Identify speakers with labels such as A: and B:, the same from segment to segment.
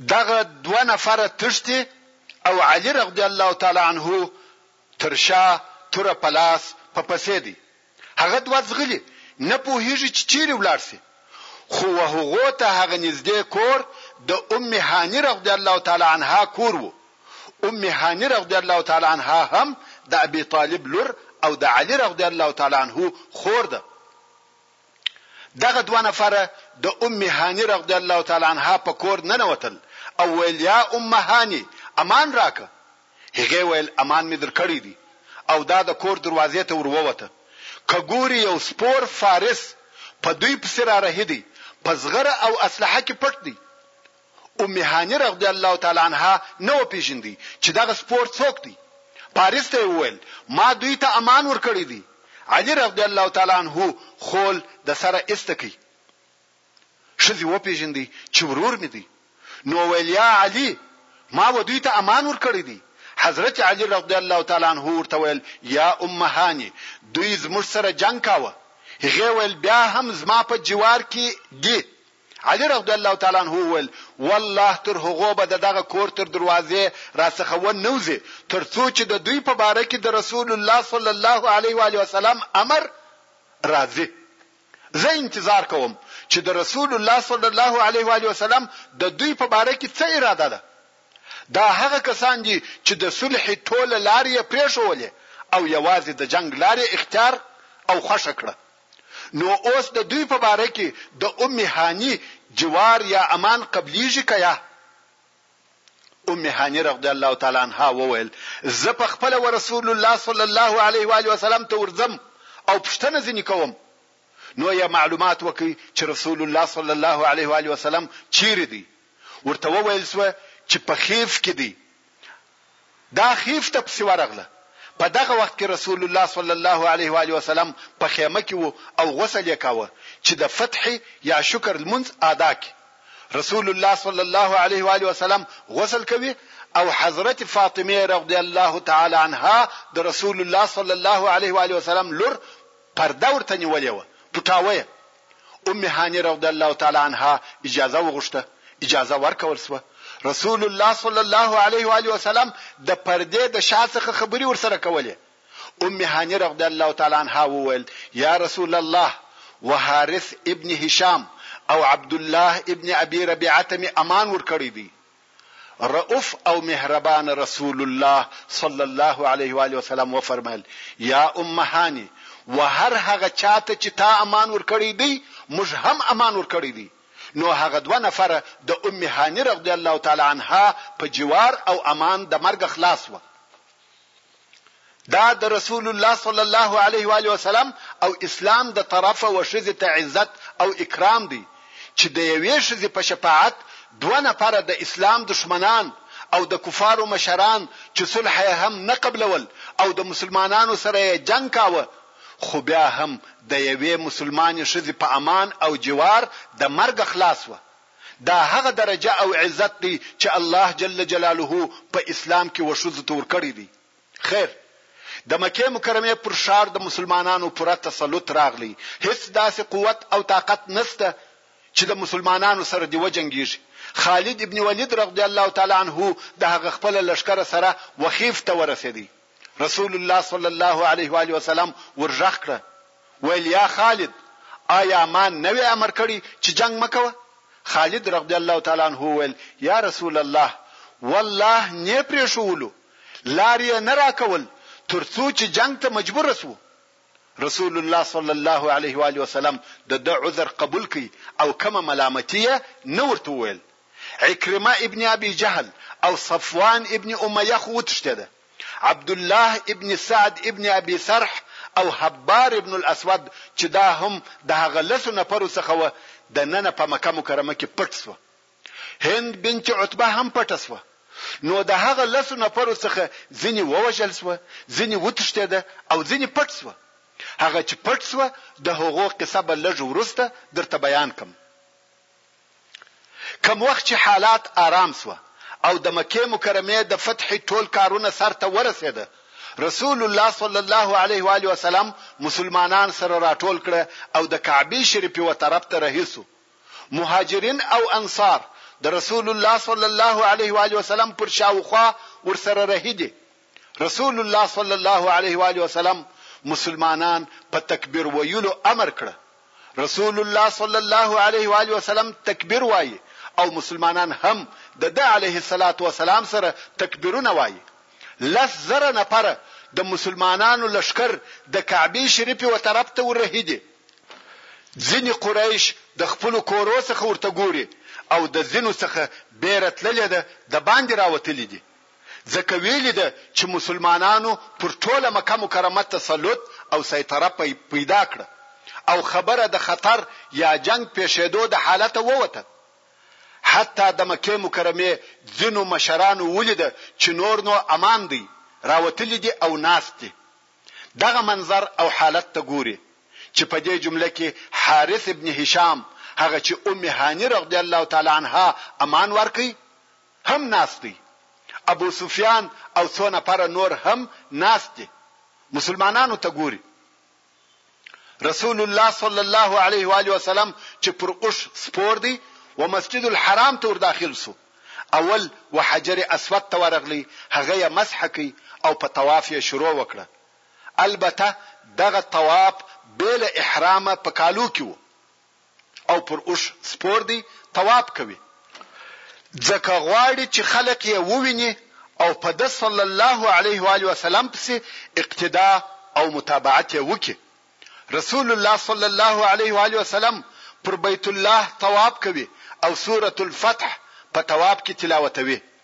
A: دغه دوه نفره تښتي او علي رضی الله تعالی عنه تر شا توره په لاس په پسې دی هغه دوه ځغلي نه پوهیږي چې چیرې ولاړ شي خو وهغو ته هغه نږدې کور د ام هاني رضی الله تعالی عنها کور وو ام هاني رضي الله تعالی عنها هم د ابي طالب لور او د علي رضي الله تعالی عنه خور ده دغه دوه نفره د ام هاني رضی الله تعالی عنها په کور ننوتل او ویل یا ام هاني امان راکه هغه ویل امان مې درکړی دی او دا د کور دروازې ته وروته کګوري یو سپور فارس په دوی پسې را رهیدي په زغره او اسلحه کې پټ دی ام هاني رضی الله تعالی عنها نه و پېژندئ چې دغه سپور څوک دی؟ پاریس ته یې وویل، ما دوی ته امان ورکړی دی. علي رضی الله تعالی عنه خول د سره ایسته کړ. ښځې وپېژندئ چې ورور مې دی. نو وویل، یا علي! ما و دوی ته امان ورکړی دی. حضرت علي رضی الله تعالی عنه ورته ویل، یا ام هاني! دوی زموږ سره جنګ کاوه. هغې ویل، بیا هم زما په جوار کې دي. علی رضی الله تعالی عنه وویل، والله تر هغو به د دغه کور تر دروازې راڅخه و نه وځي تر څو چې د دوی په باره کې د رسول الله صلی الله علیه و آله وسلم امر راځي. زه انتظار کوم چې د رسول الله صلی الله علیه و آله وسلم د دوی په باره کې څه اراده ده. دا هغه کسان دي چې د صلح ټوله لارې یې پرېښولې او یوازې د جنګ لارې اختیار او خوښه کړه. نو اوس د دوی په باره کې د ام هاني جوار یا امان قبلیږي که یا؟ ام هاني رضی الله تعالی عنها وویل، زه په خپله ورسول الله صلی الله علیه و آله وسلم ته ورځم او پوښتنه ځینې کوم، نو یې معلومات وکړ چې رسول الله صلی الله علیه و آله وسلم چیرې دی؟ ورته وویل شو چې په خیف کې دی، دا خیفته پسې ورغله، په دغه وخت کې رسول الله صلی الله علیه وآله وسلم په خیمه کې و او غسل یې کاوه چې د فتح یا شکر لمونځ آدا کړي، رسول الله صلی الله علیه وآله وسلم غسل کوي او حضرت فاطمه رضی الله تعالی عنها د رسول الله صلی الله علیه وآله وسلم لور پرده ورته نیولې وه، پټاوه یې. ام هاني رضی الله تعالی عنها اجازه وغوښته، اجازه ورکول شوه، رسول الله صلی الله علیه و آله وسلم د پردې د شا څخه خبرې ورسره کولې، ام هاني رضی الله تعالی عنها وویل، یا رسول الله! وحارث ابن هشام او عبدالله ابن ابي ربيعه ته مې امان ورکړی دی. رؤف او مهربان رسول الله صلی الله علیه وآله وسلم وفرمایل یا امهانې وهر هغه چاته چې تا امان ورکړی دی موږ هم امان ورکړی دی نو هغه دوه نفره د ام هاني رضی الله تعالی عنها په جوار او امان د مرګ خلاص وه دا د رسول الله صلی الله علیه و علیه وسلم او اسلام د طرفه و شذې ته عزت او اکرام دی چې د یوې شذې په شفاعت دوه نفره د اسلام دشمنان او د کفارو مشران چې صلح هم نه قبلول او د مسلمانانو سره جنگ کاوه خو بیا هم د یوې مسلمانې شذې په امان او جوار د مرګ خلاص و دا هغه درجه او عزت دی چې الله جل جلاله په اسلام کې وښځو ته ورکړی دی. خیر! د مکې مکرمې پر ښار د مسلمانانو پوره تسلط راغلی، هیڅ داسې قوت او طاقت نشته چې د مسلمانانو سره دې وجنګیږي، خالد ابن ولید رضی الله تعالی عنه د هغه خپل لښکر سره وخیف ته ورسیدی، رسول الله صلی الله علیه و آله وسلم ورغږ کړه ویل یا خالد آیا ما نه وی امر کړی چې جنگ مکوه خالد رضی الله تعالی عنہ ویل یا رسول الله والله نه پرې شوولو لارې نه راکول ترڅو چې جنگ ته مجبور سو رسول الله صلی الله علیه و آله وسلم د ده عذر قبول کړ او کومه ملامتي یې نه ورته وویل. عکرمه ابن ابي جهل او صفوان ابن امیه خو وتښتېده. عبدالله ابن سعد ابن ابي سرح او حبار ابن الاسود چې دا هم د هغه لسو نفرو څخه وه، دننه په مکه مکرمه کې پټ شوه. هند بنت عتبه هم پټه شوه، نو د هغه لسو نفرو څخه ځینې ووژل شوه، ځینې وتښتېده او ځینې پټ شوه. هغه چې پټ شوه د هغو قصه به لږ وروسته درته بیان کړم. کوم وخت چې حالات آرام شوه او د مکې مکرمې د فتحې ټول کارونه سر ته ورسېده، رسول الله صلی الله علیه و آله وسلم مسلمانان سره راټول کړه او د کعبې شریفې و طرف ته رهي شو. مهاجرين او انصار د رسول الله صلی الله علیه و آله وسلم پر شاوخوا ورسره رهي دي. رسول الله صلی الله علیه و آله وسلم مسلمانان په تکبیر ویلو امر کړه. رسول الله صلی الله علیه و آله وسلم تکبیر وايي او مسلمانان هم د ده علیه الصلاة والسلام سره تکبیرونه وايي. لس زره نفره د مسلمانانو لښکر د کعبې شریفې و طرف ته ورهي دي. ځینې قریش د خپلو کورو څخه ورته ګوري او د ځینو څخه بیره تللې ده د باندې راوتلي دي ځکه ویلي ده چې مسلمانانو پر ټوله مکه مکرمه تسلط او سیطره پیدا کړه او خبره د خطر یا جنګ پیښیدو د حالته ووته حتی د مکې مکرمې ځینو مشرانو ولیده چې نور نو امان دی راوتلي دي او ناست دي دغه منظر او حالت ته ګوري چې په دې جمله کې حارث ابن هشام هغه چې ام هاني رضی الله تعالی عنها امان ورکړي هم ناست دی ابو سفیان او څو نفره نور هم ناست دي مسلمانانو ته ګوري رسول الله صلی الله علیه و آله وسلم چې پر اوښ سپور دی و مسجد الحرام ته ورداخل شو اول و حجر اسود ته ورغلی هغه یې مسح کړ او په طواف یې شروع وکړه البته دغه طواف بې له احرامه په کالو کې و. او پر اوښ سپور دی طواف کوي ځکه غواړي چې خلق یې وویني او په ده صلی الله علیه و آله وسلم پسې اقتدا او متابعت یې وکړي رسول الله صلی الله علیه و آله وسلم پر بیت الله طواف کوي او سورة الفتح په طواف کې تلاوتوي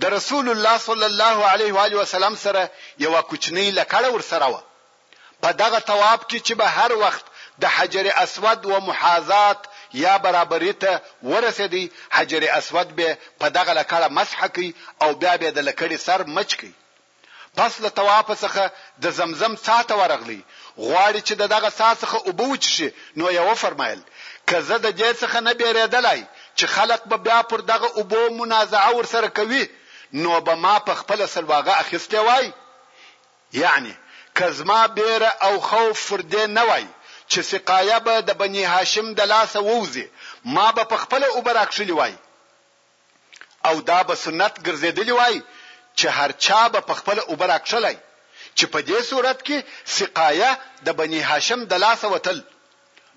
A: د رسول الله صلی الله علیه وآله وسلم سره یوه کوچنۍ لکړه ورسره وه، په دغه طواف کې چې به هر وخت د حجر اسود و محاذات یا برابري ته ورسېدی، حجر اسود به په دغه لکړه مسح کړي او بیا به د لکړې سر مچ کړي، پس له طواف څخه د زمزم څاه ته ورغلی، غواړي چې د دغه څاه څخه اوبه وڅښي، نو یې وفرمایل، که زه د دې څخه نه بېرېدلای چې خلق به بیا پر دغه اوبو منازعه ورسره کوي، نو به ما په خپله سلواغه اخیستې وای؟ یعنې که زما بېره او خوف پر دې نه وای چې سقایه به د بني هاشم د لاسه ووځي، ما به په خپله اوبه راکښلي وای. او دا به سنت ګرځېدلي وای چې هر چا به په خپله اوبه راکښلی چې په دې صورت کې سقایه د بني هاشم د لاسه وتل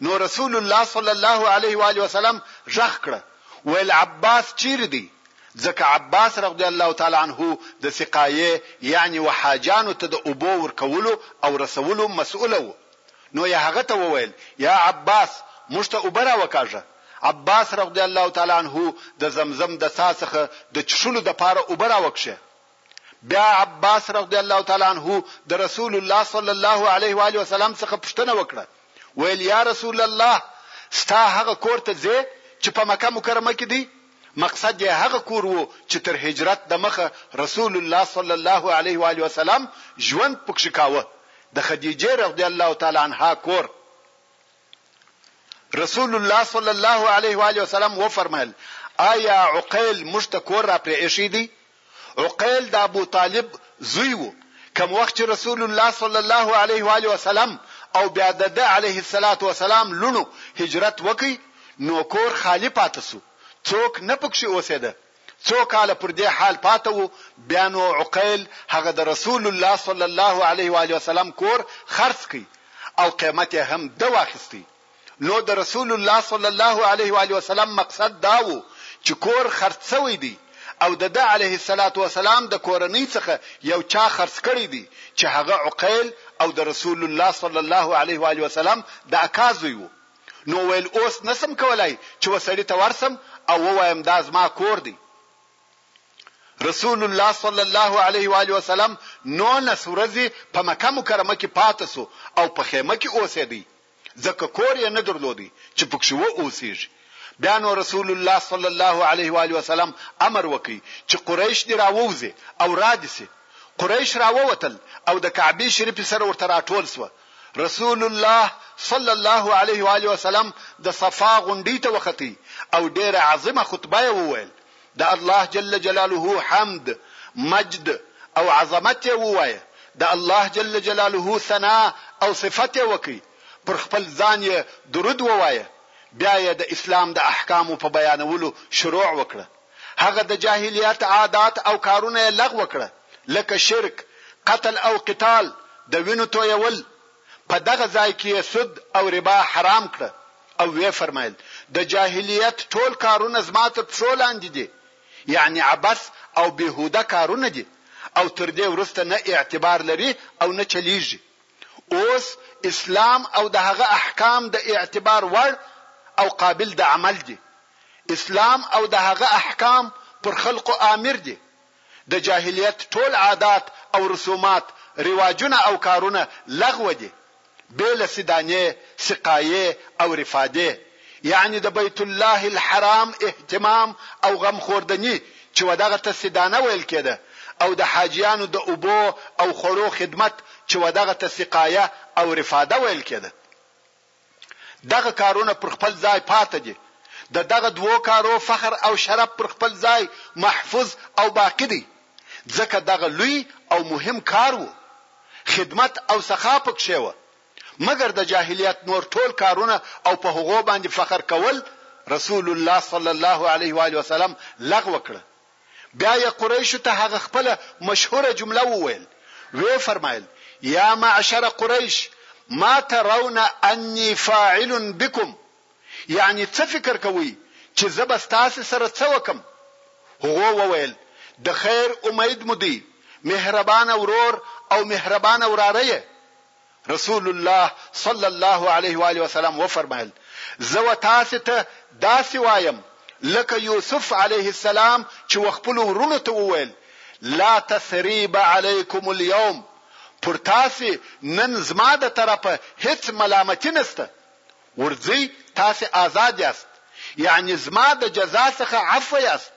A: نو رسول الله صلی الله علیه و آله وسلم غږ کړه ویل عباس چیرې دی ځکه عباس رضی الله تعالی عنه د سقایه یعنی وحاجانو ته د اوبو ورکولو او رسولو مسؤل و نو یې هغه ته وویل یا عباس موږ ته اوبه راوکاږه عباس رضی الله تعالی عنه د زمزم د څاه څخه د چښلو د پاره اوبه راوکښې بیا عباس رضی الله تعالی عنه د رسول الله صلی الله علیه و آله وسلم څخه پوښتنه وکړه ویل یا رسول الله ستا هغه کور ته ځې چې په مکه مکرمه کې دی مقصد یې هغه کور وو چې تر هجرت د مخه رسول الله صلی الله علیه و علیه وسلم ژوند پکښې کاوه د خدیجه رضی الله تعالی عنها کور رسول الله صلی الله علیه و آله وسلم وفرمایل آیا عقیل موږ ته کور را پرې ایښی دی عقیل د ابو طالب زوی وو کوم وخت چې رسول الله صلی الله علیه و علیه وسلم او بیا د ده علیه الصلاۃ والسلام لونو هجرت وکي نو کور خالی پاتې سو څوک نه پکښې اوسېده څو کاله پر دې حال پاته وو، بیا نو عقیل هغه د رسول الله صلی الله علیه و آله وسلم کور خرڅ کړ او قیمت یې هم ده واخیست، نو د رسول الله صلی الله علیه و آله وسلم مقصد دا وو چې کور خرڅ شوی دی او د ده علیه الصلوة والسلام د کورنۍ څخه یو چا خرڅ کړی دی چې هغه عقیل او د رسول الله صلی الله علیه و آله وسلم د اکا زوی وو. نو ویل اوس نه سم کولای چې و سړي ته ورسم او ووایم دا زما کور دی رسول الله صلی الله علیه و آله وسلم 19 ورځې په مکه مکرمه کې پاتې سو او په خیمه کې اوسېدی ځکه کور یې نه درلودي چې پکښې و اوسېږي بیا نو رسول الله صلی الله علیه و آله وسلم امر وکړي چې قریش دی راووزي او را دي سي قریش راووتل او د کعبه شریف سره ورته راټول سو رسول الله صلی الله علیه و آله وسلم د صفا غونډۍ ته وختي او ډیره عظیمه خطبه یې وویل د الله جل جلاله حمد مجد او عظمت یې ووایه د الله جل جلاله ثنا او صفت یې وکړي پر خپل ځان یې درود ووایه بیا یې د اسلام د احکامو په بیانولو شروع وکړه هغه د جاهلیت عادات او کارونه یې لغوه کړه لکه شرک، قتل او قتال، د وینو تویول، په دغه ځای کې یې سود او ربا حرام کړه او ویې فرمایل، د جاهلیت ټول کارونه زما تر پښو لاندې دي، یعنې عبث او بیهوده کارونه دي او تر دې وروسته نه اعتبار لري او نه چلیږي، اوس اسلام او د هغه احکام د اعتبار وړ او قابل د عمل دي. اسلام او د هغه احکام پر خلقو آمر دي، د جاهلیت ټول عادات او رسومات، رواجونه او کارونه لغوه دي، بې له سدانې، سقایې او رفادې، یعنې د بیت الله الحرام اهتمام او غمخوردني چې ودغه ته سدانه ویل کېده او د حاجیانو د اوبو او خوړو خدمت چې ودغه ته سقایه او رفاده ویل کېده. دغه کارونه پر خپل ځای پاته دي. د دغه دوو کارو فخر او شرف پر خپل ځای محفوظ او باقي دی، ځکه دغه لوی او مهم کار وو، خدمت او سخا پکښې وه، مګر د جاهلیت نور ټول کارونه او په هغو باندې فخر کول رسول الله صلی الله علیه وآله وسلم لغو کړه. بیا یې قریشو ته هغه خپله مشهوره جمله وویل، ویې فرمایل، یا معشر قریش ما ترون انی فاعل بکم، یعنې څه فکر کوئ چې زه به ستاسې سره څه وکړم؟ هغو وویل، د خیر امید مو دی، مهربانه ورور او مهربانه وراره یې. رسول الله صلی الله علیه و آله وسلم وفرمایل زه و تاسو ته داسې وایم لکه یوسف علیه السلام چې و خپل ورونو ته وویل لا تثریب علیکم اليوم پر تاسو نن زما د طرفه هیڅ ملامتي نشته ورځي تاسو آزاد یاست یعنی زما د جزا څخه عفو یاست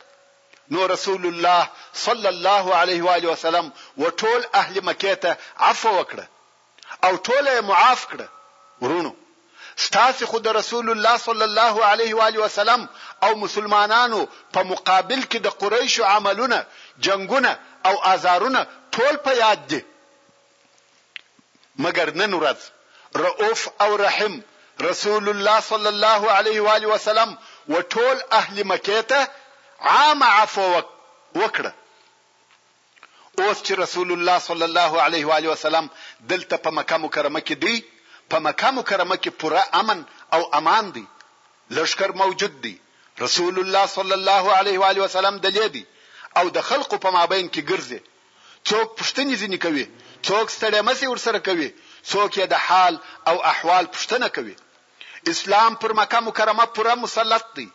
A: نو رسول الله صلی الله علیه و آله وسلم و ټول اهل مکې ته عفو وکړه او ټوله یې معاف کړه ورونو ستاسو خو د رسول الله صلی الله علیه و آله وسلم او مسلمانانو په مقابل کې د قریشو عملونه جنگونه او آزارونه ټول په یاد دي مګر نن ورځ رؤف او رحیم رسول الله صلی الله علیه و آله وسلم و ټول اهل مکې ته عامه عفو وکړه. اوس چې رسول الله صلی الله علیه و آله وسلم دلته په مکه مکرمه کې دی، په مکه مکرمه کې پوره امن او امان دی، لښکر موجود دی، رسول الله صلی الله علیه و آله وسلم دلې دی او د خلقو په مابین کې ګرځي، څوک پوښتنې ځینې کوي، څوک ستړیمشې ورسره کوي، څوک یې د حال او احوال پوښتنه کوي. اسلام پر مکه مکرمه پوره مسلط دی.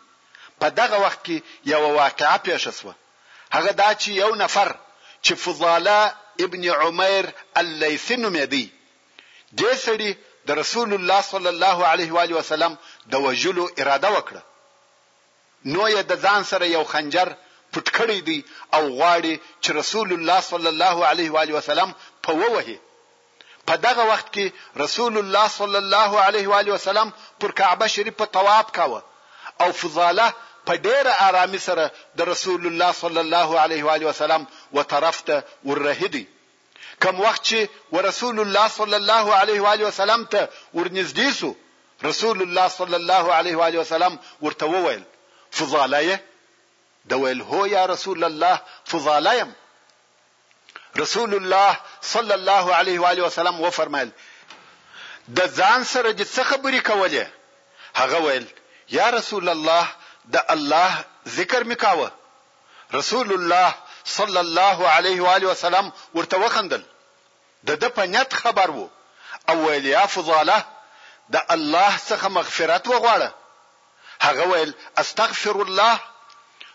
A: په دغه وخت کې یوه واقعه پېښه شوه. هغه دا چې یو نفر چې فضاله ابن عمیر اللیثي نومېدی، دې سړي د رسول الله صلی الله علیه وآله وسلم د وژلو اراده وکړه. نو یې د ځان سره یو خنجر پټ کړی دی او غواړي چې رسول الله صلی الله علیه و آله وسلم په ووهي. په دغه وخت کې رسول الله صلی الله علیه و آله وسلم پر کعبه شریفه طواف کاوه او فضاله په ډېره آرامي سره د رسول الله صلی الله علیه و آله وسلم و طرف ته ور رهي دی. کوم وخت چي ورسول الله صلی الله علیه وآله وسلم ته ورنږدې سو رسول الله صلی الله علیه وآله وسلم ورته وویل، فضاله یې؟ ده ویل، هو یا رسول الله فضاله یم. رسول الله صلی الله علیه وآله وسلم وفرمایل، د ځان سره دې څه خبرې کولې؟ هغه ویل، یا رسول الله د الله ذکر مې کاوه. رسول الله صلی الله علیه و آله وسلم ورته وخندل د ده په نیت خبر وو او ویل یا فضاله د الله څخه مغفرت وغواړه هغه ویل استغفر الله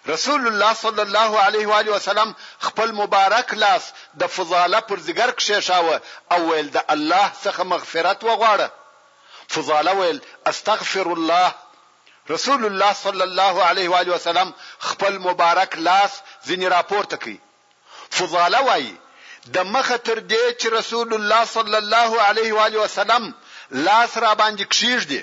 A: رسول الله صلی الله علیه و علیه وسلم خپل مبارک لاس د فضاله پر زګر کښېښاوه او ویل د الله څخه مغفرت وغواړه فضاله ویل استغفر الله رسول الله صلی الله علیه وآله وسلم خپل مبارک لاس ځنې راپورته کوي. فضاله وايي، د مخه تر دې چې رسول الله صلی الله علیه وآله وسلم لاس راباندې کښېږدي،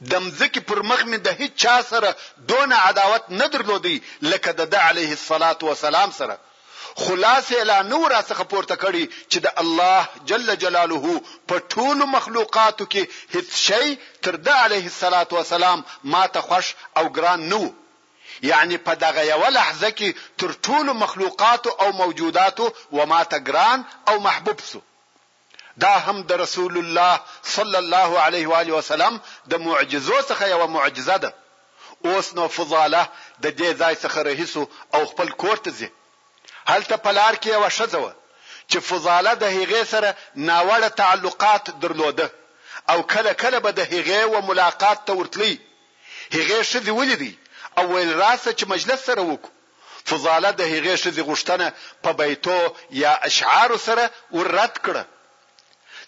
A: د مځکې پر مخ مې د هیچا سره دونه عداوت نه درلودی لکه د ده علیه الصلوة والسلام سره، خو لاس یې لا نه و راڅخه پورته کړی چې د الله جل جلاله په ټولو مخلوقاتو کې هیڅ شی تر ده علیه الصلوة والسلام ماته خوښ او ګران نه و، یعنې په دغه یوه لحظه کې تر ټولو مخلوقاتو او موجوداتو و ماته ګران او محبوب شو. دا هم د رسول الله صلی الله علیه و آله وسلم د معجزو څخه یوه معجزه ده. اوس نو فضاله د دې ځای څخه رهي شو او خپل کور ته ځي. هلته په لار کې یوه ښځه وه چې فضاله د هغې سره ناوړه تعلقات درلوده او کله کله به د هغې و ملاقات ته ورتلی. هغې ښځې ولیدی او ویل راشه چې مجلس سره وکړو. فضاله د هغې ښځې غوښتنه په بیتو یا اشعارو سره ور رد کړه.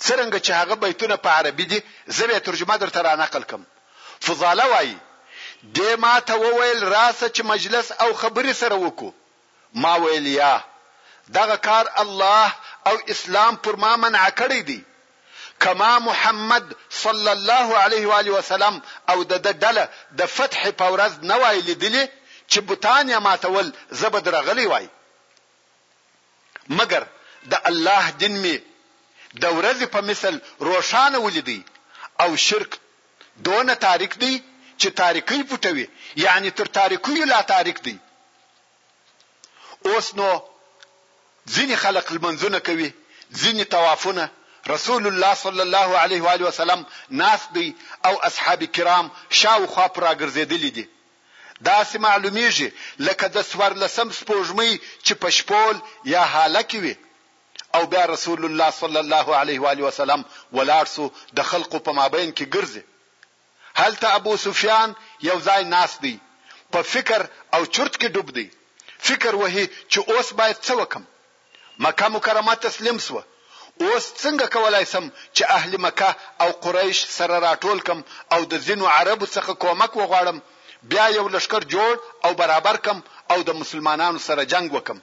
A: څرنګه چې هغه بیتونه په عربي دي، زه به یې ترجمه درته را نقل کړم. فضاله وايي، دې ما ته وویل راشه چې مجلس او خبرې سره وکړو. ما ویل یا! دغه کار الله او اسلام پر ما منع کړی دی. کما محمد صلی الله علیه و آله وسلم او د ده ډله د فتح په ورځ نه وای لیدلي چې بتان یې ماتول زه به درغلی وای مګر د الله دین مې د ورځې په مثل روښانه ولیدی او شرک دونه تاریک دی چې تاریکی پټوي یعنی تر تاریکیو لا تاریک دی اوس نو ځینې خلق لمنځونه کوي، ځینې طوافونه، رسول الله صلی الله علیه وآله وسلم ناست دی او اصحاب کرام شا و خوا پر راګرځېدلي دي، داسې معلومېږي لکه د څوارلسم سپوږمۍ چې په شپول یا هاله کې وي او بیا رسول الله صلی الله علیه وآله وسلم ولاړ شو د خلقو په مابین کې ګرځي هلته ابو سفیان یو ځای ناست دی په فکر او چورت کې ډوب دی فکر وهي چې اوس باید څه وکړم مکه مکرمه تسلیم شوه اوس څنګه کولای شم چې اهل مکه او قریش سره راټول کړم او د ځینو عربو څخه کومک وغواړم بیا یو لښکر جوړ او برابر کړم او د مسلمانانو سره جنګ وکړم.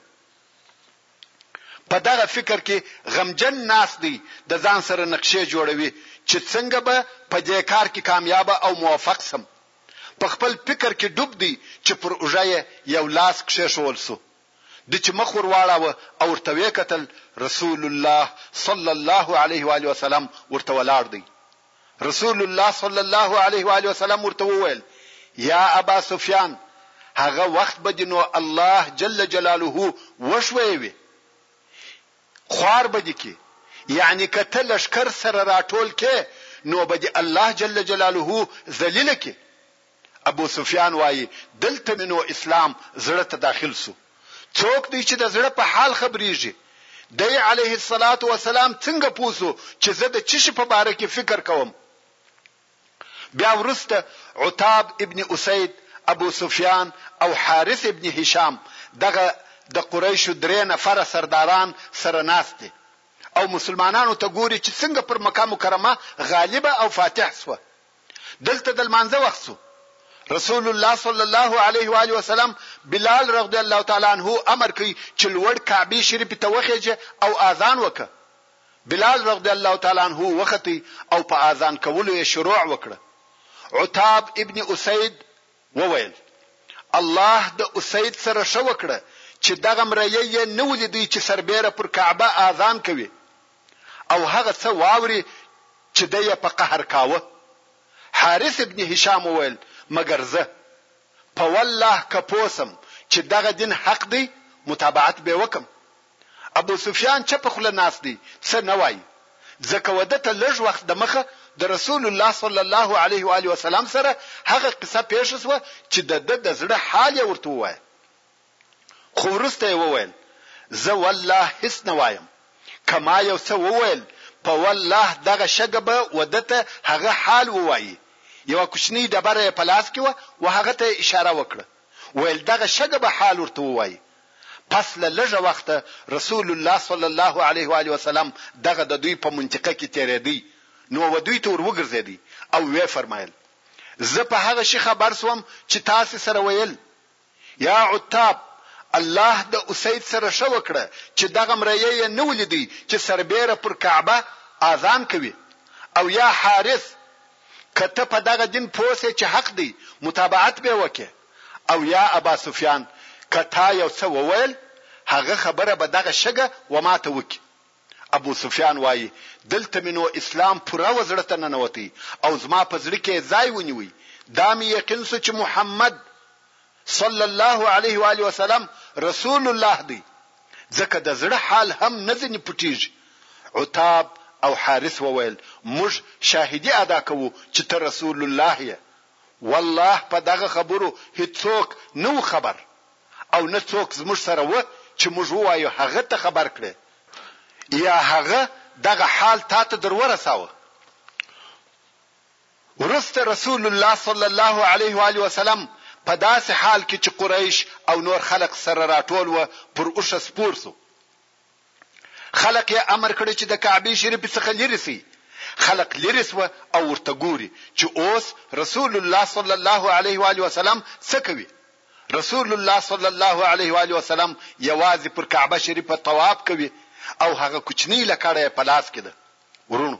A: په دغه فکر کې غمجن ناست دی، د ځان سره نقشې جوړوي چې څنګه به په دې کار کې کامیاب او موفق شم. په خپل فکر کې ډوب دی چې پر اوږه یې یو لاس کښېښوول شو. ده چې مخ ورواړاوه او ورته ویې کتل، رسول الله صلی الله علیه وآله وسلم ورته ولاړ دی. رسول الله صلی الله علیه و آله وسلم ورته وویل یا ابا سفیان هغه وخت به دې نو الله جل جلاله وښویوي خوار به دې کی یعنی که ته لشکر سره راټول کې نو به دې الله جل جلاله ذلیل کی ابو سفیان وايي، دلته مې نو اسلام زړه ته داخل شو. څوک دی چې د زړه په حال خبرېږي؟ دی، علیه الصلوة والسلام، څنګه پوه شو چې زه د څه شي په باره کې فکر کوم؟ بیا وروسته عتاب ابن اسید، ابو سفیان او حارث ابن هشام، دغه د قریشو درې نفره سرداران سره ناست دي او مسلمانانو ته ګوري چې څنګه پر مکه مکرمه غالبه او فاتح شوه. دلته د لمانځه وخت سو رسول الله صلی الله علیه و آله وسلم بلال رضی الله تعالی عنه امر کوي چې لوړ کعبه شریف ته وخیجه او اذان وکړه بلال رضی الله تعالی عنه وختی او په اذان کولو یې شروع وکړه عتاب ابن اسید وویل، الله د اسید سره ښه وکړه چې دغه مریی یې نه و لیدی چې سربېره پر کعبه آذان کوي او هغه څه واوري چې دی یې په قهر کاوه. حارث بن هشام وویل، مګر زه، په والله که پوه شم چې دغه دین حق دی، متابعت بې وکړم. ابوسفیان چپه خوله ناست دی، څه نه وايي، ځکه وده ته لږ وخت دمخه د رسول الله صلی الله علیه و آله وسلم سره هغه قصه پېښه شوه چې د ده د زړه حال یې ورته ووایه، خو وروسته یې وویل، زه والله هیڅ نه وایم، که ما یو څه وویل، په والله دغه شګه به وده ته هغه حال ووايي، یوه کوچنۍ ډبره یې په لاس کې وه و هغه ته یې اشاره وکړه، ویل دغه شګه به حال ورته ووايي، پس له لږه وخته رسول الله صلی الله علیه و آله وسلم دغه د دوی په منطقه کي تېرېدی نو و دوی ته ور وګرځېدی او وې فرمایل، زه په هغه شي خبر شوم چي تاسي سره ویل، یا عتاب! الله د اسید سره ښه وکړه چي دغه مریی یې نه و لیدی چي سربېره پر کعبه آذان کوي او یا حارث! که ته په دغه دین پوه سې چي حق دی متابعت بې وکړې. او یا ابا سفیان که تا یو څه وویل هغه خبره به دغه شګه و ماته وکړي ابو سفیان وایي دلته مې نو اسلام پوره و زړه ته ننوتی او زما په زړه کې یې ځای ونیوی دا مې یقین سو چې محمد صلی الله علیه و آله وسلم رسول الله دی ځکه د زړه حال هم نه ځنې پټیږي عتاب او حارث وویل موږ شاهدی ادا کوو چې ته رسول الله یې والله په دغه خبرو هیڅوک نه وو خبر او نه څوک زموږ سره وه چې موږ ووایو هغه ته خبر کړې یا هغه دغه حال تاته درورساوه وروسته رسول الله صلی الله علیه و آله وسلم په داسې حال کې چې قریش او نور خلق سره راټول وه پر اوښه سپور سو. خلق یې امر کړی چې د کعبې شریفې څخه لیرې شئ، خلق لیرې شوه او ورته ګوري چې اوس رسول الله صلی الله علیه وآله وسلم څه کوي، رسول الله صلی الله علیه وآله وسلم یوازې پر کعبه شریفه طواف کوي او هغه کوچنۍ لکړه یې په لاس کې ده. وروڼو!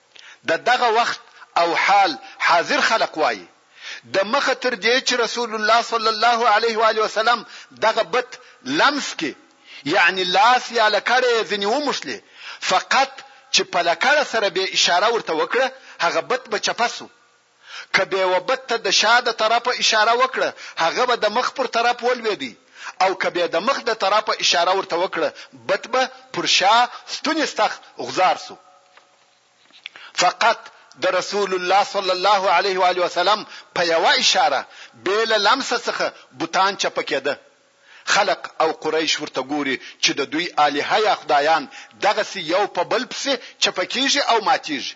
A: د دغه وخت او حال حاضر خلق وايي، د مخه تر دې چې رسول الله صلی الله علیه و آله وسلم دغه بت لمس کړي، یعنې لاس یا لکړه یې ځنې وموښلي، فقط چې په لکړه سره بې اشاره ورته وکړه، هغه بت به چپه شو. که بېوبت ته د شا د طرفه اشاره وکړه هغه به د مخ پر طرف ولوېدی او که بې د مخ د طرفه اشاره ورته وکړه بت به پر شا ستونې ستخ غزار شو فقط د رسول الله صلی الله علیه و آله وسلم په یوه اشاره بې له لمسه څخه بتان چپه کېده خلق او قریش ورته ګوري چې د دوی الهه یا خدایان دغسې یو په بل پسې چپه کېږي او ماتېږي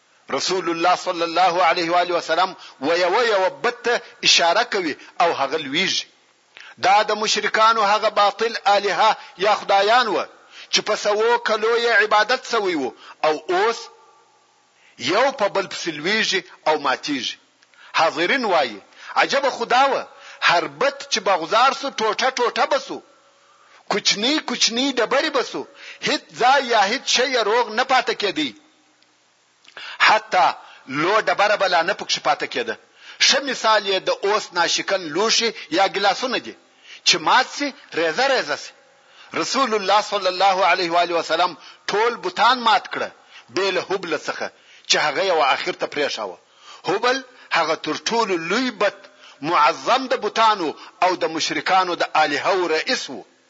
A: رسول الله صلی الله علیه وآله وسلم ویوه یوه بت ته اشاره کوي او هغه لویږي. دا د مشرکانو هغه باطل آلهه یا خدایان وه چې په سوو کلو یې عبادت شوی و او اوس یو په بل پسې لویږي او ماتیږي. حاضرین وایي، عجبه خو دا وه، هر بت چې بغزار شو ټوټه ټوټه به شو، کوچنۍ کوچنۍ ډبرې به شو، هیڅ ځای یا هیڅ شی یې روغ نه پاته کیدی. حتی لو ډبره به لا نه پکښې پاته کېده. ښه مثال يې د اوس ناشکن لوښي يا ګيلاسونه دي، چې مات شي رېزه رېزه شي. رسول الله صلی الله علیه وآله وسلم ټول بتان مات کړه بې له هبل څخه چې هغه يوه آخر ته پرېښاوه. هبل هغه تر ټولو لوی بت معظم د بتانو او د مشرکانو د آلهه وو رئيس وو.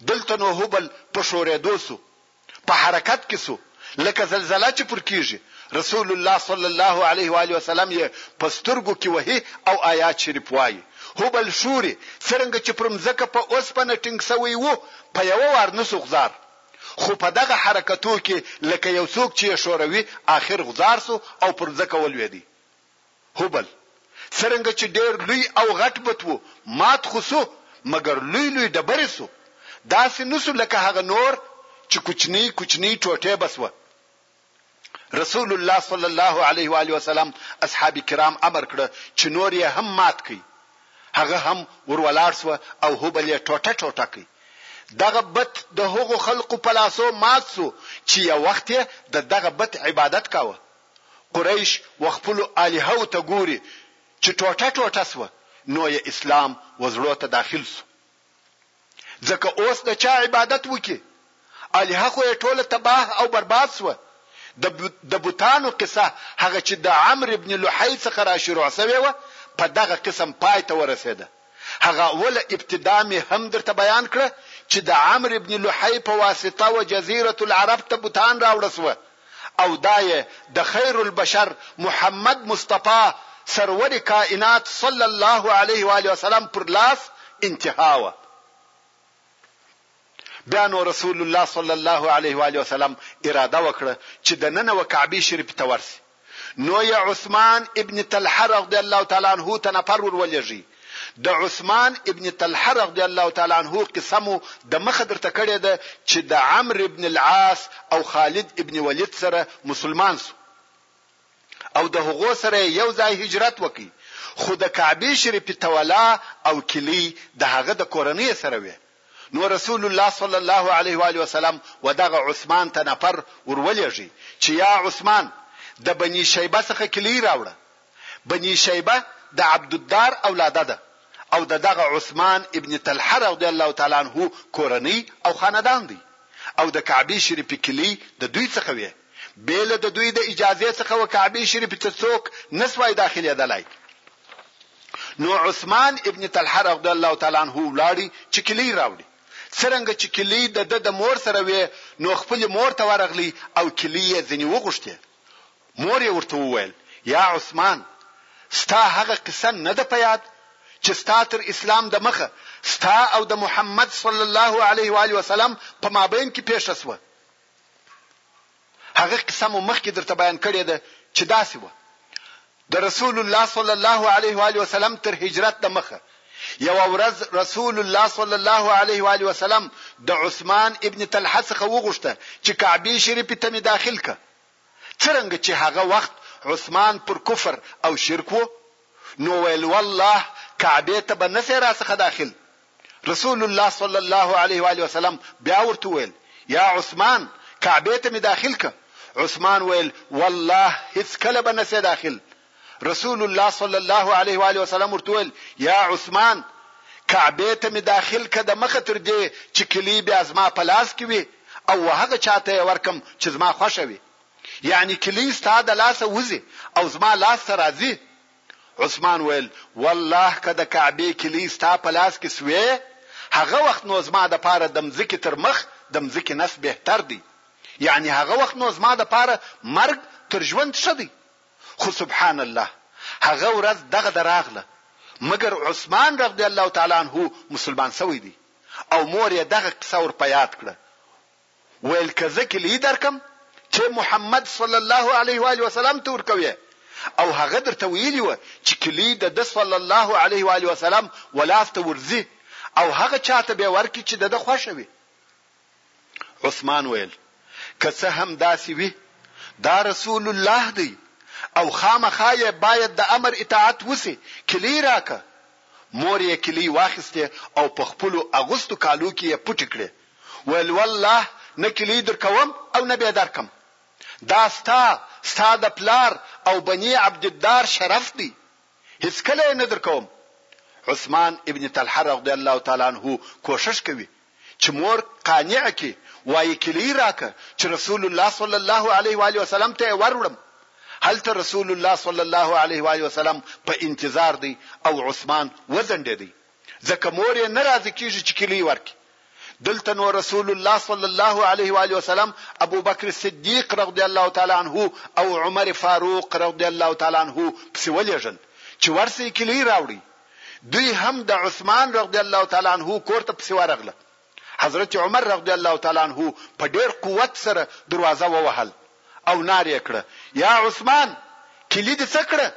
A: دلته نو هبل په ښورېدو شو، په حرکت کې شو، لکه زلزله چې پر کېږي، رسول الله صلی الله علیه و آله وسلم یې په سترګو کې وهي او آیات شریف وايي، هبل ښوري، څرنګه چې پر مځکه په اوسپنه ټینګ شوی و، په یوه وار نه شو غځار، خو په دغه حرکتو کې لکه یو څوک چې یې ښوروي، آخر غځار شو او پر مځکه ولوېدی. هبل څرنګه چې ډېر لوی او غټ بت و، مات خو شو، مګر لوی لوی ډبرې شو، داسې نه شو لکه هغه نور چې کوچنۍ کوچنۍ ټوټې به شوه. رسول الله صلی الله علیه و آله وسلم اصحاب کرام امر کړ چې نور یې هم مات کړئ، هغه هم ور ولاړ شو او هبل یې ټوټه ټوټه کړ. دغه بت د هغو خلقو په لاسو مات شو چې یو وخت یې د دغه بت عبادت کاوه. قريش وخپلو الهو ته ګوري چې ټوټه ټوټه شوه نو يې اسلام وزړو ته داخل شو ځکه اوس د چا عبادت وکړي الهه خو يې ټوله تباه او برباد شوه د بوتانو قصه هغه چې د عمرو بن لحي څخه راشروع شوې وه په دغه قسم پای ته ورسېده. هغه اوله ابتدا مې هم درته بیان کړه چې د عمرو بن لحی په واسطه و جزیرة العرب ته بتان راوړه شوه او دا یې د خیر البشر محمد مصطفی سرور کائنات صلی الله علیه وآله وسلم پر لاس انتها وه. بیا نو رسول الله صلی الله علیه وآله وسلم اراده وکړه چې دننه و کعبې شریفې ته ورشي نو یې عثمان ابن طلحه رضی الله تعالی عنه ته نفر ور ولېږی د عثمان ابن طلحه رضی الله تعالی عنه قصه مو د مخه درته کړې ده چې د عمرو ابن العاص او خالد ابن ولید سره مسلمان شو او د هغو سره یې یو ځای هجرت وکړ، خو د کعبې شریفې تولا او کیلۍ د هغه د کورنۍ سره وې، نو رسول الله صلی الله علیه و آله وسلم ودغه عثمان ته نفر ور ولېږه چې یا عثمان! د بني شیبه څخه کیلۍ راوړه، بني شیبه د عبدالدار اولاده ده او د دغه عثمان ابن طلحه رضی الله تعالی عنه کورنۍ او خاندان دی او د کعبې شریفې کیلۍ د دوی څخه وې. بې له د دوی د اجازې څخه و کعبې شریفې ته څوک نه سوای داخلېدلای. نو عثمان ابن طلحه رضی الله تعالی عنه ولاړی چې کیلۍ راوړي. څرنګه چې کیلۍ د ده د مور سره وې نو خپلې مور ته ورغلی او کیلۍ یې ځنې وغوښتې. مور یې ورته وویل، یا عثمان! ستا هغه قصه نه ده په یاد چې ستا تر اسلام د مخه ستا او د محمد صلی الله علیه و آله وسلم په مابین کې پېښه سوه؟ هغه قصه مو مخکې درته بیان کړې ده چې داسې وه د رسول الله صلی الله علیه و علیه وسلم تر هجرت د مخه یو ورځ رسول الله صلی الله علیه و علیه وسلم د عثمان ابن طلحه څخه وغوښته چې کعبه شریفه ته می داخل ک څرنګه چې هغه وخت عثمان پر کفر او شرک وو نو ویل والله کعبه ته به نه سره څخه داخل رسول الله صلی الله علیه و آله وسلم بیا ورته وویل، یا عثمان! کعبې ته مې داخل که. عثمان ویل، والله هیڅکله به نسې داخل. رسول الله صلی الله علیه و آله وسلم ورته وویل، یا عثمان! کعبې ته مې داخل که دمخه تر دې چې کلي بیا زما په لاس کې وي او وهغه چاته یې ورکم چې زما خوښه وي. یعنې کلي ستا دلاسه وځي او زما لاس ته راځي. عثمان ویل، والله که د کعبې کیلۍ ستا په لاس کې شوې، هغه وخت نو زما دپاره دمځکې تر مخ د مځکې نس بهتر دی، یعنې هغه وخت نو زما دپاره مرګ تر ژوند ښه دی، خو سبحان الله هغه ورځ دغه ده راغله، مګر عثمان رضی الله تعالی عنه مسلمان شوی دی او مور یې دغه قصه ورپه یاد کړه، ویل که زه کیلي درکړم چي محمد صلی الله علیه وآله وسلم ته ورکوې او هغه درته ویلي وه چي کیلي د ده صلی الله علیه وآله وسلم ولاس ته ورځي او هغه چاته به یې ورکړي چي د ده خوښه وي. عثمان ویل که څه هم داسي وي دا رسول الله دی او خامخا یې باید د امر اطاعت وسي کیلي راکه. مور یې کیلي واخیستې او په خپلو اغوستو کالو کي یې پټي کړې. ویل والله نه کیلۍ درکوم او نه بې درکم دا ستا ستا د پلار او بني عبدالدار شرف دی هیڅکله یې نه درکوم عثمان ابن طلحه رضی الله تعالی عنه کوښښ کوي چې مور قانع کړي وایي کیلۍ راکه چې رسول الله صلی الله علیه و علیه وسلم ته یې وروړم هلته رسول الله صلی الله علیه و علیه وسلم په انتظار دی او عثمان وځنډېدی ځکه مور یې نه راضي کیږي چې کیلي ورکړي دلته نو رسول الله صلی الله علیه و علیه وسلم ابو بکر صدیق رضی الله تعالی عنه او عمر فاروق رضی الله تعالی عنه پسې ولېږل چې ورسې کلی راوړي دوی هم د عثمان رضی الله تعالی عنه کور ته پسې ورغله حضرت عمر رضی الله تعالی عنه په ډېر قوت سره دروازه ووهل او نار یې کړه یا عثمان کلی دې څه کړه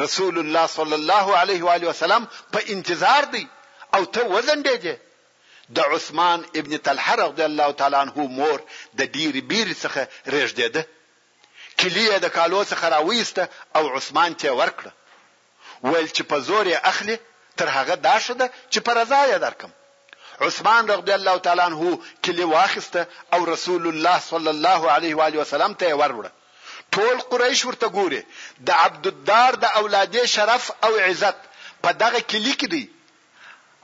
A: رسول الله صلی الله علیه و علیه وسلم په انتظار دی او ته وزندېږې د عثمان ابن طلحه رضی الله تعالی عنه مور د ډېری بیری څخه رېږدېده کلی یې د کالو څخه راوېسته او عثمان ته ورکړه ویل چې په زور یې اخلي تر هغه دا ښه ده چې په رضا یې درکم عثمان رضی الله تعالی عنه کلی واخیسته او رسول الله صلی الله علیه و علیه وسلم ته وروړه ټول قریش ورته ګورې د عبدالدار د اولادې شرف او عزت په دغه کلي کې دی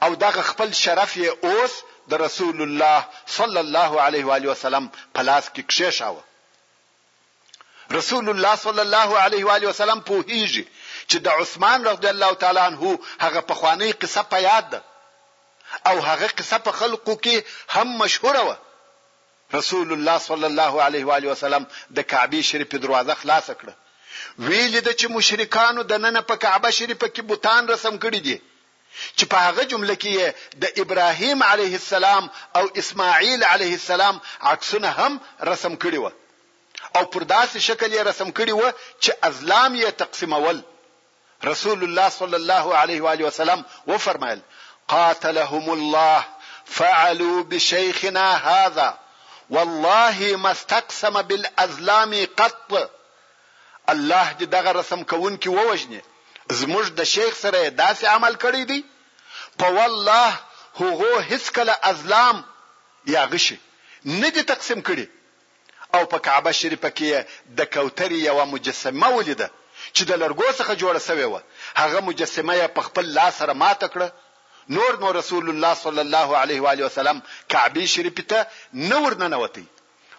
A: او دغه خپل شرف یې اوس د رسول الله صلی الله علیه و آله وسلم په لاس کې کښېښاوه. رسول الله صلی الله علیه و آله وسلم پوهیږي چې د عثمان رضی الله تعالی عنه هغه پخوانۍ قصه په یاد ده او هغه قصه په خلقو کې هم مشهوره وه رسول الله صلی الله علیه و آله وسلم د کعبې شریفې دروازه خلاصه کړه، ویې لیده چې مشرکانو دننه په کعبه شریفه کې بتان رسم کړي دي چې په هغه جمله کې یې د ابراهیم علیه السلام او اسماعیل علیه السلام عکسونه هم رسم کړي و او پر داسې شکل یې رسم کړي و چې ازلام یې تقسیمول. رسول الله صلی الله علیه و آله وسلم وفرمایل قاتلهم الله فعلوا بشيخنا هذا والله ما استقسم بالازلام قط الله دې دغه رسم کوونکی ووجني زموږ د شیخ سره داسې عمل کړی دی په والله هغه هیڅ کله ازلام یا غشي نه دي تقسیم کړي او په کعبه شریفه کې یې د کوترې یوه مجسمه ولیده چې د لرګو څخه جوړه شوې وه، هغه مجسمه یې په خپل لاس سره ماته کړه، نور نو رسول الله صلی الله علیه و آله وسلم کعبې شریفې ته نه ور ننوت،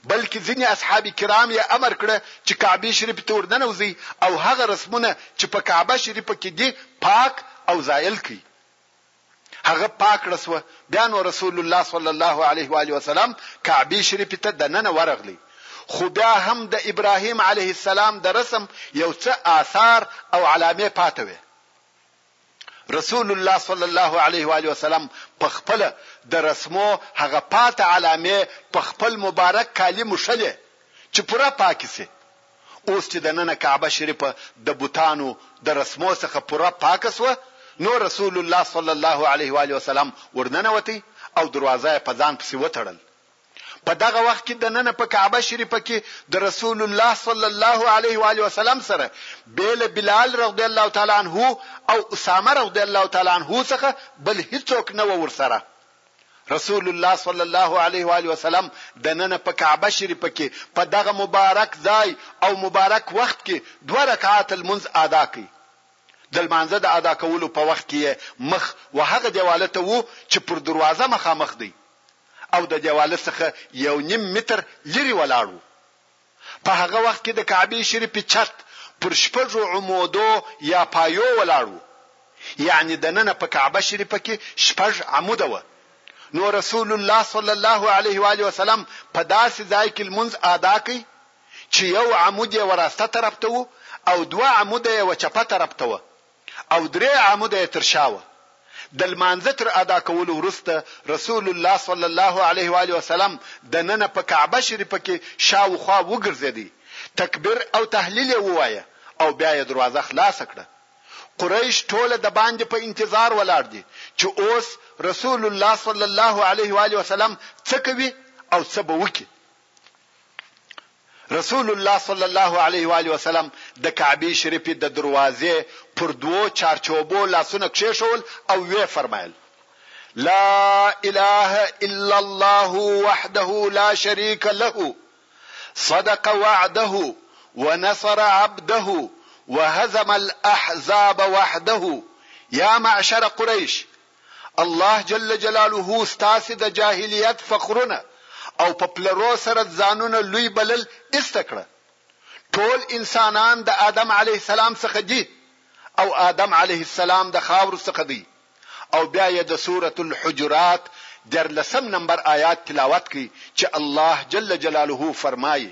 A: بلکې ځینې اصحاب کرام یې امر کړه چې کعبې شریفې ته ور ننوځئ او هغه رسمونه چې په کعبه شریفه کې دي پاک او زائل کړئ. هغه پاک کړه سوه بیا نو رسول الله صلی الله علیه وآله وسلم کعبې شریفې ته دننه ورغلی خو بیا هم د ابراهیم علیه السلام د رسم یو څه آثار او علامې پاته وې رسول الله صلی الله علیه و علیه وسلم په خپل د رسمو هغه پاته علامه په خپل مبارک کالی مشله چې پوره پاکي سي اوس چې دننه کعبه شریفه دبتانو د رسمو څخه پوره پاکه شوه نو رسول الله صلی الله علیه و آله وسلم ورننوتی او دروازه یې په ځان پسې وتړل په دغه وخت کې دننه په کعبه شریفه کې د رسول الله صلی الله علیه و آله وسلم سره بیل بلال رضی الله تعالی عنه او اسامه رضی الله تعالی عنه څخه بل هیڅوک نه و ورسره رسول الله صلی الله علیه و آله وسلم دننه په کعبه شریفه کې په دغه مبارک ځای او مبارک وخت کې دوه رکعات لمونځ ادا کړ. د لمانځه د ادا کولو په وخت کې یې مخ و هغه دیواله ته و چې پر دروازه مخامخ دی او د دیواله څخه یو نیم متر لیرې ولاړ و. په هغه وخت کې د کعبې شریفې چت پر شپږو عمودو یا پایو ولاړ و، یعنې دننه په کعبه شریفه کې شپږ عموده وه، نو رسول الله صلی الله علیه وآله وسلم په داسې ځای کې لمونځ آدا کړ چې یو عمود یې وراست طرف ته و او دوه عموده یې وچپه طرف ته وه، او درې عموده یې تر شا وه. د لمانځه تر ادا کولو وروسته رسول الله صلی الله علیه و آله وسلم دننه په کعبه شریفه کې شا و خوا وګرځېد، تکبیر او تهلیل یې ووایه او بیا یې دروازه خلاصه کړه. قریش ټوله د باندې په انتظار ولاړ دي چې اوس رسول الله صلی الله علیه و آله وسلم څه کوي او څه به وکړي. رسول الله صلی الله علیه و آله وسلم د کعبې شریفې د دروازې پر دوو چارچوبو لاسونه کښېښول او ویې فرمایل، لا اله الا الله وحده لا شریک له، صدق وعده ونصر عبده وهزم الاحزاب وحده، یا معشر قریش! الله جل جلاله ستاسې د جاهلیت فخرونه او په پلرو سره ځانونه لوی بلل ایسته کړه. ټول انسانان د آدم علیه السلام څخه دي او آدم علیه السلام د خاورو څخه دی او بیا یې د سورة الحجرات دیارلسم نمبر آیات تلاوت کړئ چې الله جل جلاله فرمایي،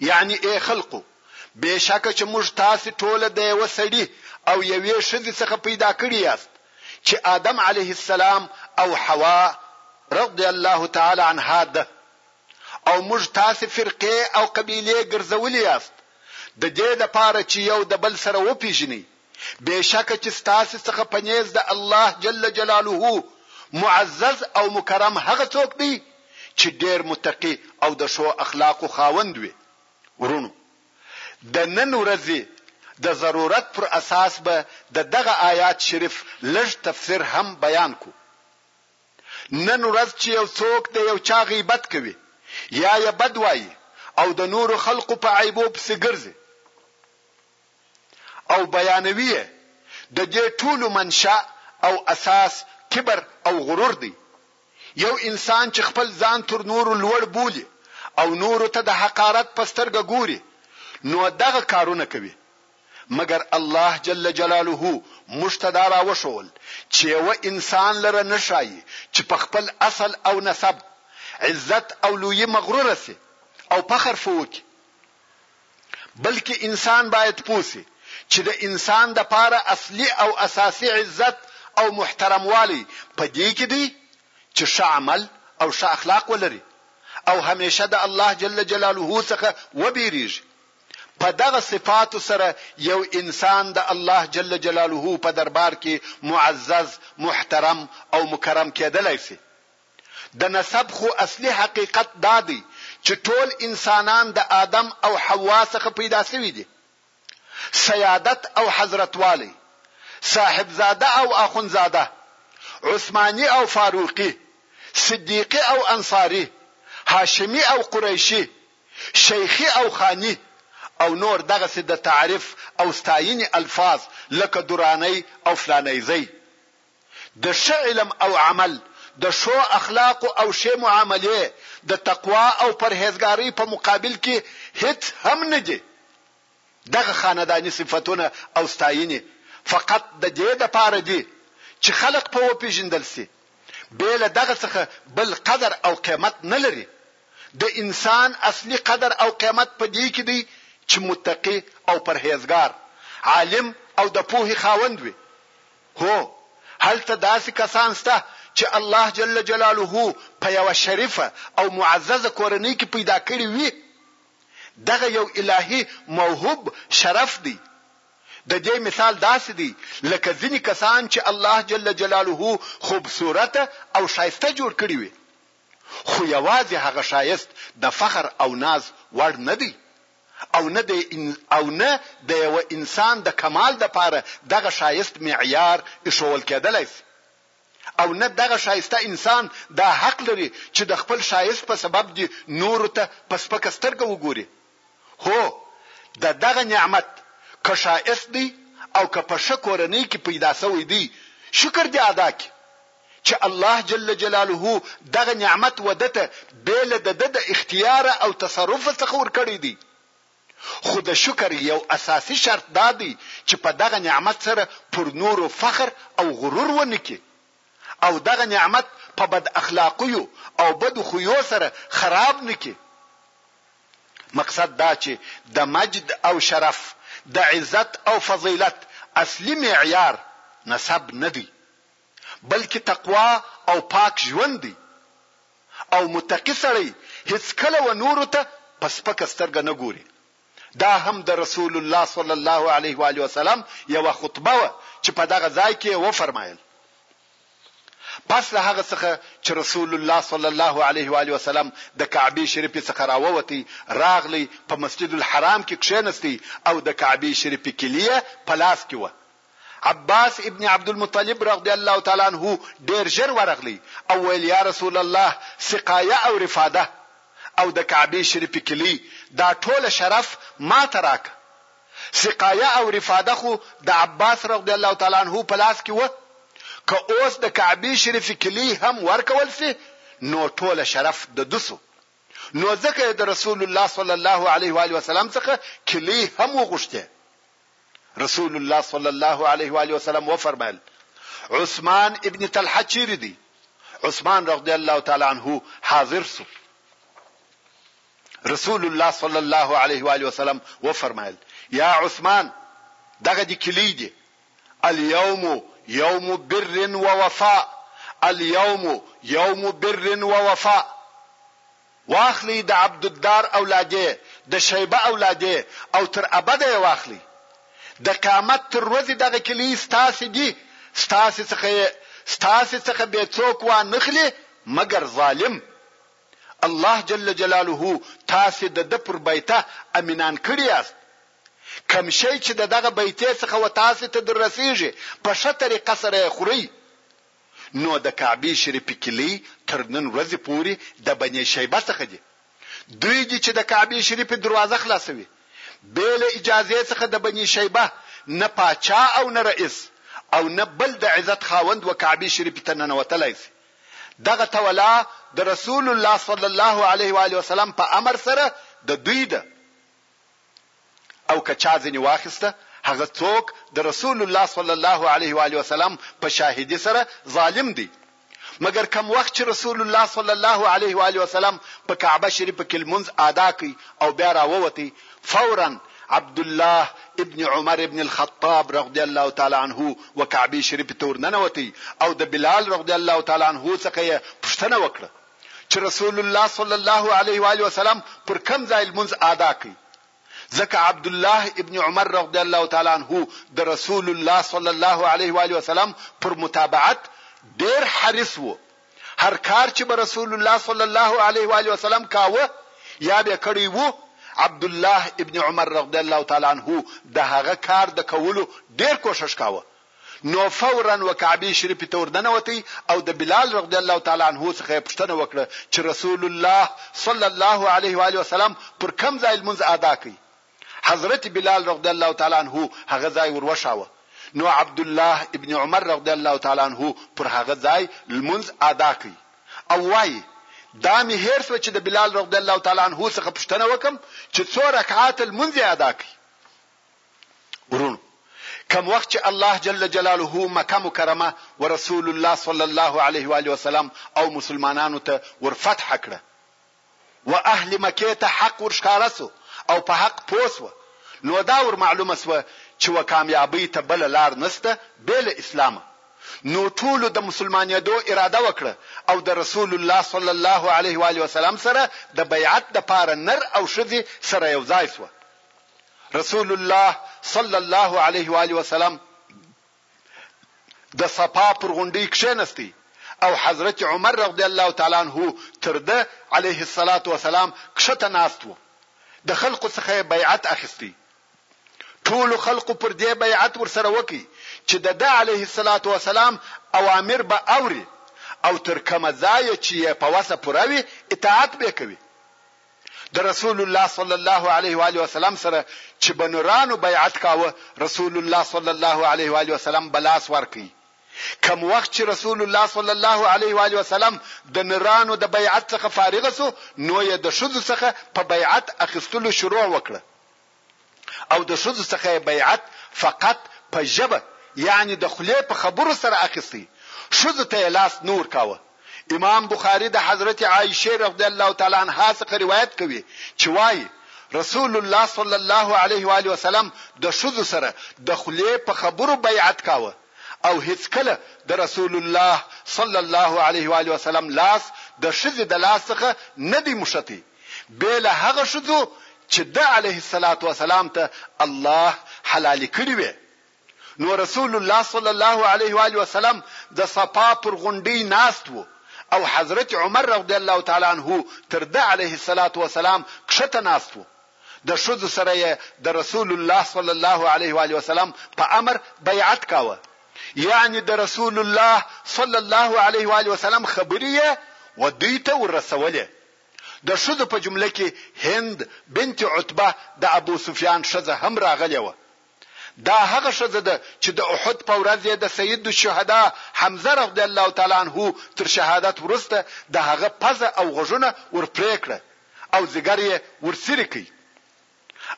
A: یعنی ای خلقو! بېشکه چې موږ تاسې ټوله د یوه سړي او یوې ښځې څخه پیدا کړي یاست، چې آدم علیه السلام او حوا رضی الله تعالی عنها ده، او موږ تاسې فرقې او قبیلې ګرځولي یاست، د دې لپاره چې یو د بل سره وپېژنئ. بېشکه چې ستاسې څخه په نېز د الله جل جلاله معزز او مکرم هغه څوک دی چې ډېر متقي او د ښو اخلاقو خاوند وي. وروڼو! د نن ورځې د ضرورت پر اساس به د دغه آیات شریف لږ تفسیر هم بیان کړو. نن ورځ چې یو څوک د یو چا غیبت کوي یا یې بد وایي او د نورو خلقو په عیبو پسې ګرځي، او بیانوي یې، د دې ټولو منشأ او اساس کبر او غرور دی، یو انسان چې خپل ځان تر نورو لوړ بولي او نورو ته د حقارت په سترګه ګوري نو دغه کارونه کوي، مګر الله جل جلاله موږ ته دا راوښوول چې یوه انسان لره نه ښايي چې په خپل اصل او نسب، عزت او لويي مغرور شي او فخر فو وکړي. بلکې انسان باید پوه شي چې د انسان د پاره اصلي او اساسي عزت او محترموالی په دې کې دی چې ښه عمل او ښه اخلاق ولري او همیشه د الله جل جلاله څخه وبیریږي په دغه صفاتو سره یو انسان د الله جل جلاله په دربار کې معزز محترم او مکرم کېدلای شي د نسب خو اصلي حقیقت دا دی چې ټول انسانان د آدم او حوا څخه پیدا شوي دي. سیادت او حضرتوالی، صاحبزاده او اخوندزاده، عثماني او فاروقي، صدیقي او انصاري، هاشمي او قریشي، شیخي او خاني او نور دغسې د تعریف او ستاینې الفاظ لکه درانی او فلانیزی، د ښه علم او عمل، د ښو اخلاقو او ښې معاملې، د تقوا او پرهېزګارۍ په مقابل کې هېڅ هم نه دي. دغه خانداني صفتونه او ستاینې فقط د دې لپاره دي چې خلک په وپېژندل شي، بې له دغه څخه بل قدر او قېمت نه لري. د انسان اصلي قدر او قېمت په دې کې دی چې متقي او پرهېزګار، عالم او د پوهې خاوند وي. هو! هلته داسې کسان شته چې الله جل جلاله په یوه شریفه او معززه کورنۍ کې پیدا کړي وي. دغه یو الهي موهوب شرف دی. د دې مثال داسې دی لکه ځینې کسان چې الله جل جلاله خوبصورته او ښایسته جوړ کړي وي، خو یوازې هغه ښایست د فخر او ناز وړ نه دی. او نه د او نه د یوه انسان د کمال دپاره دغه ښایست معیار ایښوول کیدلای شي او نه دغه ښایسته انسان دا حق لري چې د خپل ښایست په سبب دې نورو ته په سپکه سترګه وګوري هو د دغه نعمت که ښایست دی او که په ښه کورنۍ کې پیدا شوی دی شکر دې ادا کړي. چې الله جل جلاله دغه نعمت و ده ته بې له د ده د اختیار او تصرف څخه ورکړی دی. خو د شکر یو اساسي شرط دا دی چې په دغه نعمت سره پر نورو فخر او غرور ونه کړي او دغه نعمت په بد اخلاقیو او بدو خویو سره خراب نه کړي. مقصد دا چې د مجد او شرف، د عزت او فضیلت اصلي معیار نسب نه دی. بلکې تقوا او پاک ژوند دی او متقي سړی هېڅکله و نورو ته په سپکه سترګه نه ګوري. دا هم د رسول الله صلی الله علیه و آله وسلم یوه خطبه وه چې په دغه ځای کې یې وفرمایل. پس له هغه څخه چې رسول الله صلی الله علیه و آله وسلم د کعبې شریفې څخه راووتی، راغلی په مسجد الحرام کې کښېنستی او د کعبې شریفې کلیه په لاس کې وه. عباس ابن عبدالمطلب رضی الله تعالی عنه ډېر ژر ورغلی او وویل، یا رسول الله سقایه او رفاده او د کعبې شریفې کیلۍ دا ټوله شرف ماته راکړه. سقایه او رفاده خو د عباس رضی الله تعالی عنه په لاس کې وه، که اوس د کعبې شریفې کیلۍ هم ورکول شي نو ټوله شرف د ده شو. نو ځکه یې د رسول الله صلی الله علیه وآله وسلم څخه کیلۍ هم وغوښتې. رسول الله صلی الله علیه و آله وسلم وفرمایل عثمان ابن طلحه چیرې دی عثمان رضی الله تعالی عنه حاضر سو رسول الله صلی الله علیه و آله وسلم وفرمایل یا عثمان دغه د کلی دی اليوم يوم بر ووفاء اليوم يوم بر ووفاء واخلئ د عبدالدار اولادې د شیبه اولادې او تر ابده یې واخلئ د قیامت تر ورځې دغه کیلۍ ستاسې دي ستاسې څخه یې ستاسې څخه بې څوک وانخلي مګر ظالم الله جل جلاله تاسې د ده پر بیته امینان کړي یاست کم شی چې د دغه بیتې څخه و تاسې ته در رسیږي په ښه طریقه سره یې خورئ نو د کعبې شریفې کیلۍ تر نن ورځې پورې د بنې شیبه څخه دي. دوی دي چې د کعبې شریفې دروازه خلاصوي. بې له اجازې څخه د بنې شیبه نه پاچا او نه رئیس او نه بل د عزت خاوند و کعبې شریفې ته ننوتلای شي. دغه تولا د رسول الله صلی الله علیه و آله وسلم په امر سره د دوی ده. او که چا ځینې واخیسته هغه څوک د رسول الله صلی الله علیه و آله وسلم په شاهدي سره ظالم دی مګر کم وخت چې رسول الله صلی الله علیه و آله وسلم په کعبه شریفه کې لمونځ ادا کړ او بیا راووتی فورا عبد الله ابن عمر ابن الخطاب رضی الله تعالی عنه وکعبه شریف تور ننوتی او د بلال رضی الله تعالی عنه څخه پښتنه وکړه چې رسول الله صلی الله علیه و آله وسلم پر کوم ځای لمونځ ادا کړي ځکه عبد الله ابن عمر رضی الله تعالی عنه د رسول الله صلی الله علیه و علیه وسلم پر متابعت ډیر حریص وو هر کار چې به رسول الله صلی الله علیه و علیه وسلم کاوه یا به کړی وو عبد الله ابن عمر رضی الله تعالی عنه د هغه کار د کولو ډیر کوشش کاوه نو فورا و کعبې شریفې ته ورننوت او د بلال رضی الله تعالی عنه څخه یې پوښتنه وکړه چې رسول الله صلی الله علیه و آله وسلم پر کوم ځای لمونځ اداء کړ؟ حضرت بلال رضی الله تعالی عنه هغه ځای ور وښاوه نو عبدالله ابن عمر رضی الله تعالی عنه پر هغه ځای لمونځ اداء کړ او وایي دا مې هېر شو چې د بلال رضی الله تعالی عنه څخه پوښتنه وکم چې څو رکعات لمونځ یې اداء کړ؟ ورونو کم وخت چې الله جل جلاله مکه مکرمه ورسول الله صلی الله علیه و آله وسلم او مسلمانانو ته ورفتح کړه و اهل مکه ته حق ورښکاره سو او په حق پوسوه نو دا ور معلومه سو چې و کامیابی ته بل لار نسته بیل اسلام نو ټول د مسلمانېدو اراده وکړه او د رسول الله صلی الله علیه و آله وسلم سره د بیعت د پاره نر او شذي سره یو ځای سو رسول الله صلی الله علیه و آله وسلم د صفا پر غونډۍ کښېنستی او حضرت عمر رضی الله تعالی عنه تر ده علیه الصلاة والسلام کښته ناست وو د خلقو څخه یې بیعت اخیستی ټولو خلقو پر دې بیعت ورسره وکړي چې د ده علیه الصلاة والسلام اوامر به اوري او تر کومه ځایه چې یې په وسه پوره وي اطاعت به کوي د رسول الله صلی الله علیه و آله وسلم سره چې به نورانو بیعت کاوه رسول الله صلی الله علیه و آله وسلم به لاس ورکړي کم وخت چې رسول الله صلی الله علیه و آله وسلم د نورانو د بیعت څخه فارغ سو نو یې د ښځو څخه په بیعت اخیستلو شروع وکړه او د ښځو څخه یې بیعت فقط په ژبه یعنی د خولې په خبرو سره اخیستی، ښځو ته یې لاس نه ورکاوه. امام بخاری د حضرت عائشې رضی الله تعالی عنها څخه روایت کوي چې وایي، رسول الله صلی الله علیه و آله وسلم د ښځو سره د خولې په خبرو بیعت کاوه او هیڅکله د رسول الله صلی الله علیه و آله وسلم لاس د ښځې د لاس څخه نه دی موښتی. بې له هغه ښځو چې ده عليه الصلاة والسلام ته الله حلالې کړې وې نو رسول الله صلی الله علیه و آله وسلم د صفا پر غونډۍ ناست وو او حضرت عمر رضی الله تعالی عنه تر ده علیه الصلاة والسلام کښته ناست وو د ښځو سره یې د رسول الله صلی الله علیه و آله وسلم په امر بیعت کاوه یعنی د رسول الله صلی الله علیه و آله وسلم خبرې یې و دوی ته ورسولې د ښځو په جمله کې هند بنت عتبه د ابو سفیان ښځه هم راغلې وه. دا هغه ښځه ده چې د احد په ورځ یې د سید الشهداء حمزه رضی الله تعالی عنه تر شهادت وروسته د هغه پزه او غوږونه ور پرې کړه او ځیګر یې ور څیرې کړ.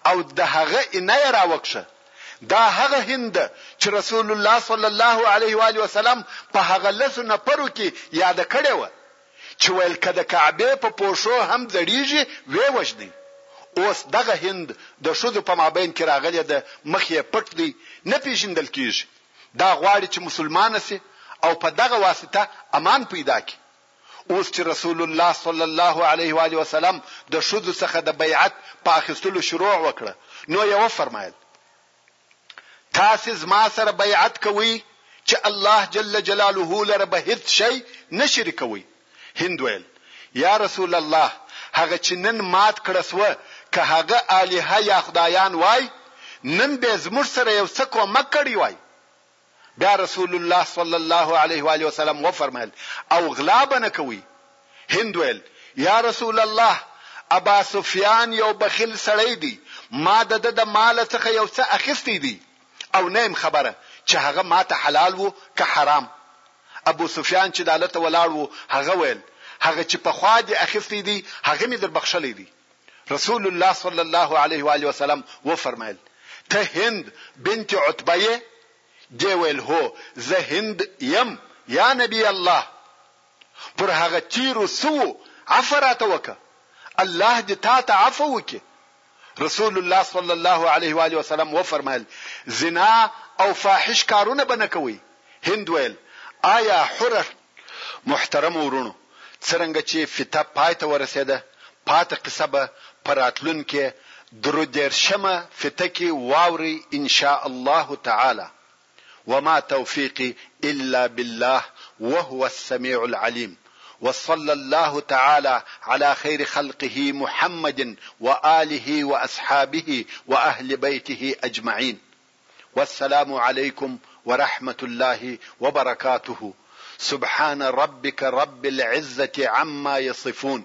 A: او د هغه اینه یې راوکښه، دا هغه هند ده چې رسول الله صلی الله علیه و آله وسلم په هغه لسو نفرو کې یاده کړې وه چې ویل که د کعبې په پوښو هم ځړیږي ویې وژنئ، اوس دغه هند د ښځو په مابین کې راغلې ده مخ یې پټ دی نه پیژندل کیږي، دا غواړي چې مسلمانه شي او په دغه واسطه امان پیدا کړي. اوس چې رسول الله صلی الله علیه و آله وسلم د ښځو څخه د بیعت په اخیستلو شروع وکړه نو یې وفرمایل، تاسې زما سره بیعت کوئ چې الله جل جلاله لره به هیڅ شی نه شریکوئ. هند ویل، یا رسول الله هغه چې نن مات کړه سوه که هغه آلهه یا خدایان وای نن به زموږ سره یو څه کومک کړی وای. بیا رسول الله صلی الله علیه وآله وسلم وفرمایل، او غلا به نه کوئ. هند ویل، یا رسول الله! ابا سفیان یو بخیل سړی دی، ما د ده د مال څخه یو څه اخیستی دی او نه یم خبره چې هغه ما ته حلال وو که حرام. ابو سفیان چې دالته ولاړ وو هغه ویل، هغه چې پخوا دې اخیستی دی هغه مې در بخښلی دی. رسول الله صلی الله علیه و آله وسلم وفرمایل ته هند بنت عتبه یې دی ویل هو زه هند یم یا نبی الله پر هغه تیرو سو عفو راته وکه الله دې تا ته عفو وکي رسول الله صلی الله علیه و آله وسلم وفرمایل زنا او فاحش کارونه بنه کوي هند ویل آیا حره محترمو وروڼو څرنګه چي فته پای ته ورسېده پاته قصه به په راتلونکې درو دېرشمه فته کي واورئ ان شاء الله تعالی وما توفيقي الا بالله وهو السميع العليم وصلى الله تعالی على خير خلقه محمد وآله واصحابه واهل بيته اجمعين. والسلام عليكم ورحمه الله وبركاته سبحان ربك رب العزه عما يصفون